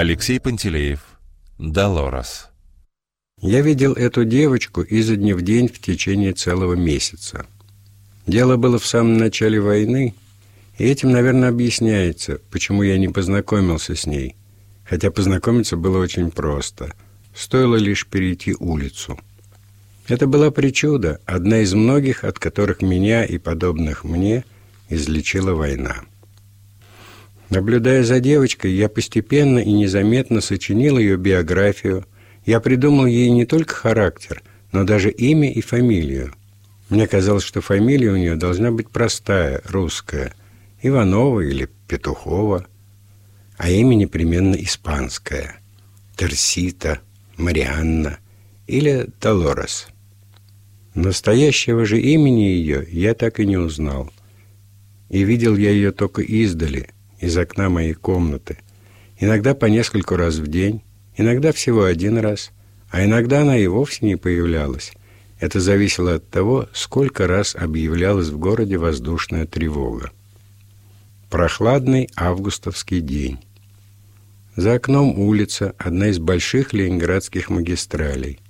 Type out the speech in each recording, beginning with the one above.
Алексей Пантелеев. Долорес. Я видел эту девочку изо дня в день в течение целого месяца. Дело было в самом начале войны, и этим, наверное, объясняется, почему я не познакомился с ней. Хотя познакомиться было очень просто. Стоило лишь перейти улицу. Это была причуда, одна из многих, от которых меня и подобных мне излечила война. Наблюдая за девочкой, я постепенно и незаметно сочинил ее биографию. Я придумал ей не только характер, но даже имя и фамилию. Мне казалось, что фамилия у нее должна быть простая, русская. Иванова или Петухова. А имя непременно испанское. Терсита, Марианна или Долорес. Настоящего же имени ее я так и не узнал. И видел я ее только издали – из окна моей комнаты. Иногда по нескольку раз в день, иногда всего один раз, а иногда она и вовсе не появлялась. Это зависело от того, сколько раз объявлялась в городе воздушная тревога. Прохладный августовский день. За окном улица, одна из больших ленинградских магистралей.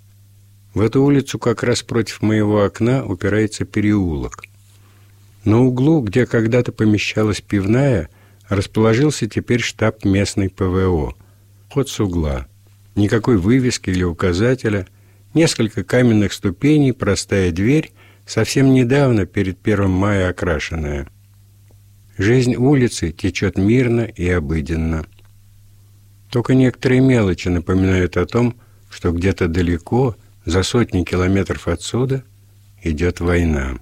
В эту улицу как раз против моего окна упирается переулок. На углу, где когда-то помещалась пивная – расположился теперь штаб местной ПВО. Ход с угла. Никакой вывески или указателя. Несколько каменных ступеней, простая дверь, совсем недавно, перед первым мая окрашенная. Жизнь улицы течет мирно и обыденно. Только некоторые мелочи напоминают о том, что где-то далеко, за сотни километров отсюда, идет война.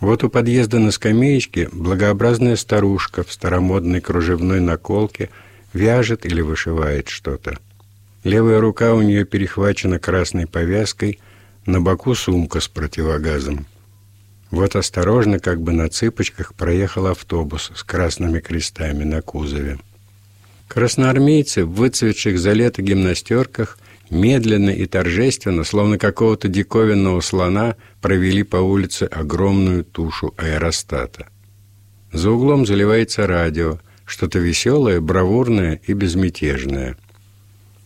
Вот у подъезда на скамеечке благообразная старушка в старомодной кружевной наколке вяжет или вышивает что-то. Левая рука у нее перехвачена красной повязкой, на боку сумка с противогазом. Вот осторожно, как бы на цыпочках, проехал автобус с красными крестами на кузове. Красноармейцы в выцветших за лето гимнастерках – медленно и торжественно, словно какого-то диковинного слона, провели по улице огромную тушу аэростата. За углом заливается радио, что-то веселое, бравурное и безмятежное.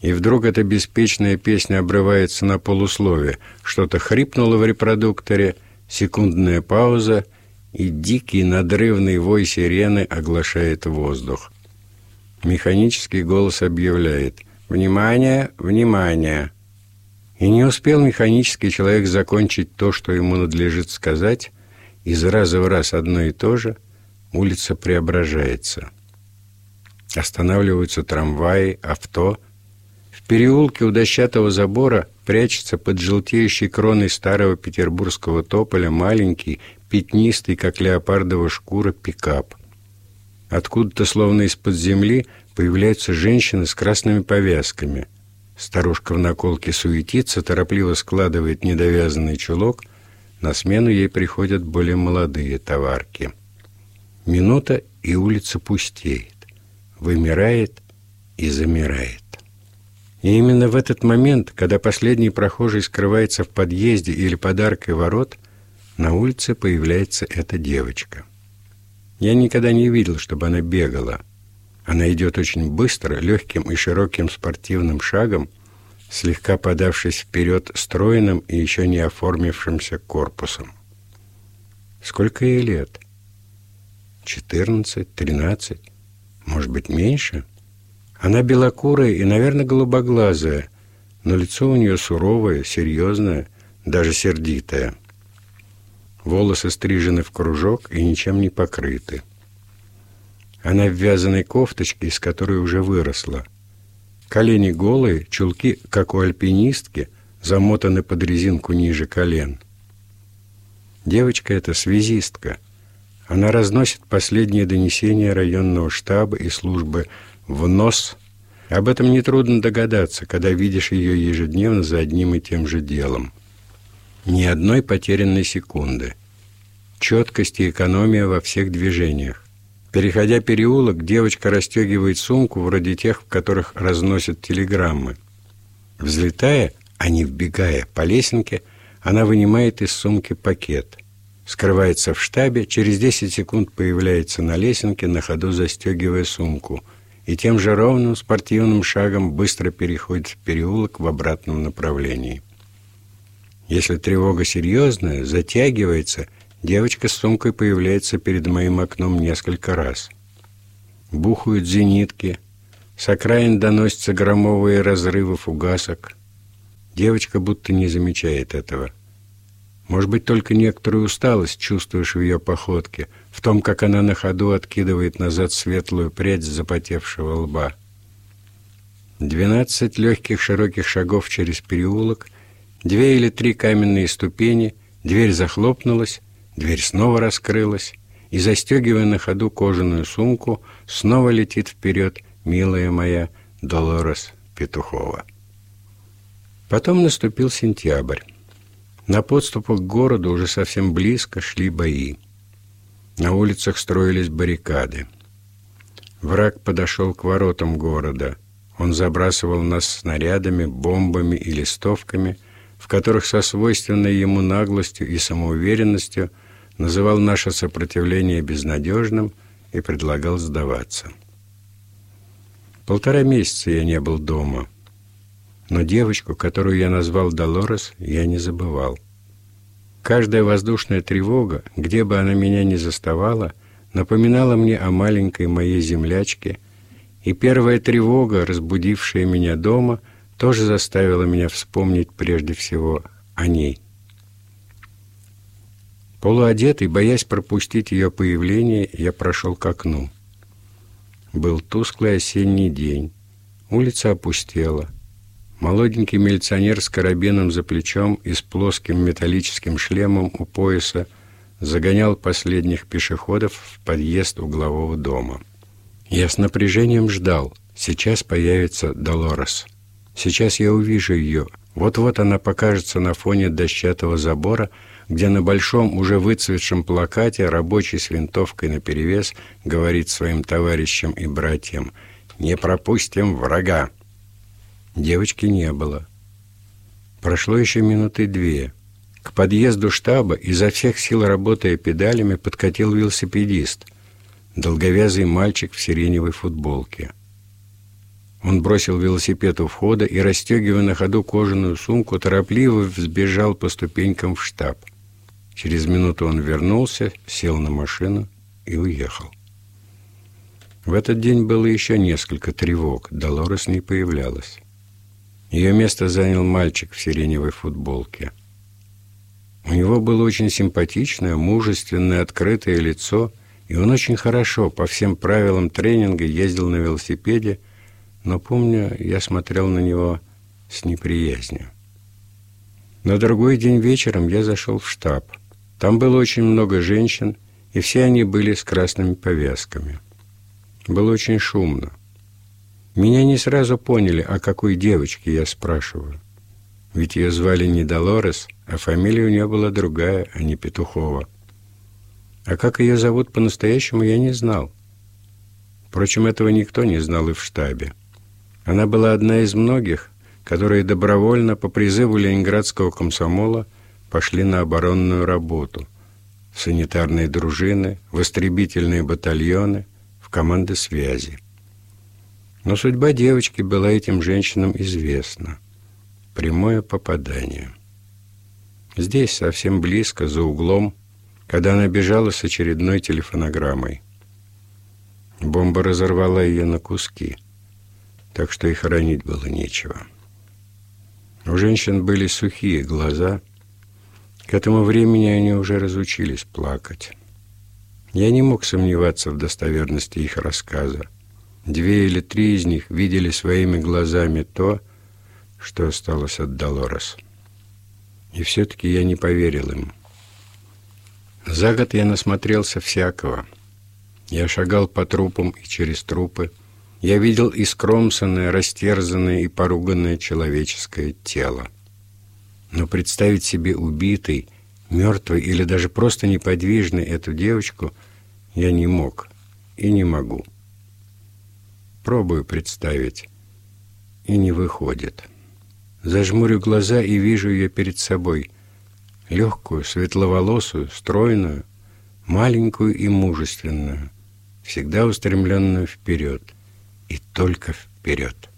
И вдруг эта беспечная песня обрывается на полуслове, что-то хрипнуло в репродукторе, секундная пауза, и дикий надрывный вой сирены оглашает воздух. Механический голос объявляет – «Внимание! Внимание!» И не успел механический человек закончить то, что ему надлежит сказать, из раза в раз одно и то же, улица преображается. Останавливаются трамваи, авто. В переулке у дощатого забора прячется под желтеющей кроной старого петербургского тополя маленький, пятнистый, как леопардова шкура, пикап. Откуда-то, словно из-под земли, появляются женщины с красными повязками. Старушка в наколке суетится, торопливо складывает недовязанный чулок. На смену ей приходят более молодые товарки. Минута, и улица пустеет, вымирает и замирает. И именно в этот момент, когда последний прохожий скрывается в подъезде или подаркой ворот, на улице появляется эта девочка. Я никогда не видел, чтобы она бегала – она идет очень быстро, легким и широким спортивным шагом, слегка подавшись вперед стройным и еще не оформившимся корпусом. Сколько ей лет? Четырнадцать, тринадцать, может быть, меньше? Она белокурая и, наверное, голубоглазая, но лицо у нее суровое, серьезное, даже сердитое. Волосы стрижены в кружок и ничем не покрыты. Она в вязаной кофточке, из которой уже выросла. Колени голые, чулки, как у альпинистки, замотаны под резинку ниже колен. Девочка эта связистка. Она разносит последние донесения районного штаба и службы в нос. Об этом нетрудно догадаться, когда видишь ее ежедневно за одним и тем же делом. Ни одной потерянной секунды. Четкость и экономия во всех движениях. Переходя переулок, девочка расстегивает сумку, вроде тех, в которых разносят телеграммы. Взлетая, а не вбегая по лесенке, она вынимает из сумки пакет. Скрывается в штабе, через 10 секунд появляется на лесенке, на ходу застегивая сумку. и тем же ровным спортивным шагом быстро переходит в переулок в обратном направлении. Если тревога серьезная, затягивается, девочка с сумкой появляется перед моим окном несколько раз. Бухают зенитки, с окраин доносятся громовые разрывы фугасок. Девочка будто не замечает этого. Может быть, только некоторую усталость чувствуешь в ее походке, в том, как она на ходу откидывает назад светлую прядь с запотевшего лба. Двенадцать легких широких шагов через переулок, две или три каменные ступени, дверь захлопнулась, дверь снова раскрылась, и, застегивая на ходу кожаную сумку, снова летит вперед милая моя Долорес Петухова. Потом наступил сентябрь. На подступах к городу уже совсем близко шли бои. На улицах строились баррикады. Враг подошел к воротам города. Он забрасывал нас снарядами, бомбами и листовками, в которых со свойственной ему наглостью и самоуверенностью называл наше сопротивление безнадежным и предлагал сдаваться. Полтора месяца я не был дома – но девочку, которую я назвал Долорес, я не забывал. Каждая воздушная тревога, где бы она меня ни заставала, напоминала мне о маленькой моей землячке, и первая тревога, разбудившая меня дома, тоже заставила меня вспомнить прежде всего о ней. Полуодетый, боясь пропустить ее появление, я прошел к окну. Был тусклый осенний день. Улица опустела. Молоденький милиционер с карабином за плечом и с плоским металлическим шлемом у пояса загонял последних пешеходов в подъезд углового дома. Я с напряжением ждал. Сейчас появится Долорес. Сейчас я увижу ее. Вот-вот она покажется на фоне дощатого забора, где на большом, уже выцветшем плакате рабочий с винтовкой наперевес говорит своим товарищам и братьям «Не пропустим врага!» Девочки не было. Прошло еще минуты две. К подъезду штаба, изо всех сил работая педалями, подкатил велосипедист, долговязый мальчик в сиреневой футболке. Он бросил велосипед у входа и, расстегивая на ходу кожаную сумку, торопливо взбежал по ступенькам в штаб. Через минуту он вернулся, сел на машину и уехал. В этот день было еще несколько тревог. Долорес не появлялась. Ее место занял мальчик в сиреневой футболке. У него было очень симпатичное, мужественное, открытое лицо, и он очень хорошо, по всем правилам тренинга, ездил на велосипеде, но, помню, я смотрел на него с неприязнью. На другой день вечером я зашел в штаб. Там было очень много женщин, и все они были с красными повязками. Было очень шумно. Меня не сразу поняли, о какой девочке я спрашиваю. Ведь ее звали не Долорес, а фамилия у нее была другая, а не Петухова. А как ее зовут по-настоящему, я не знал. Впрочем, этого никто не знал и в штабе. Она была одна из многих, которые добровольно по призыву ленинградского комсомола пошли на оборонную работу, в санитарные дружины, в истребительные батальоны, в команды связи. Но судьба девочки была этим женщинам известна. Прямое попадание. Здесь, совсем близко, за углом, когда она бежала с очередной телефонограммой. Бомба разорвала ее на куски, так что и хоронить было нечего. У женщин были сухие глаза. К этому времени они уже разучились плакать. Я не мог сомневаться в достоверности их рассказа. Две или три из них видели своими глазами то, что осталось от Долорес. И все-таки я не поверил им. За год я насмотрелся всякого. Я шагал по трупам и через трупы. Я видел искромсанное, растерзанное и поруганное человеческое тело. Но представить себе убитой, мертвой или даже просто неподвижной эту девочку я не мог и не могу. Пробую представить. И не выходит. Зажмурю глаза и вижу ее перед собой. Легкую, светловолосую, стройную, маленькую и мужественную, всегда устремленную вперед. и только вперед.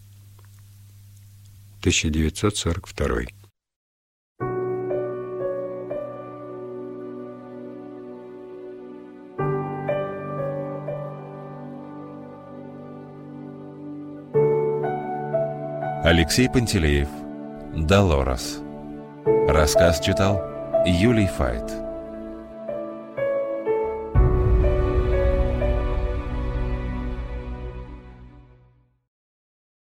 1942 Алексей Пантелеев. Долорес. Рассказ читал Юлий Файт.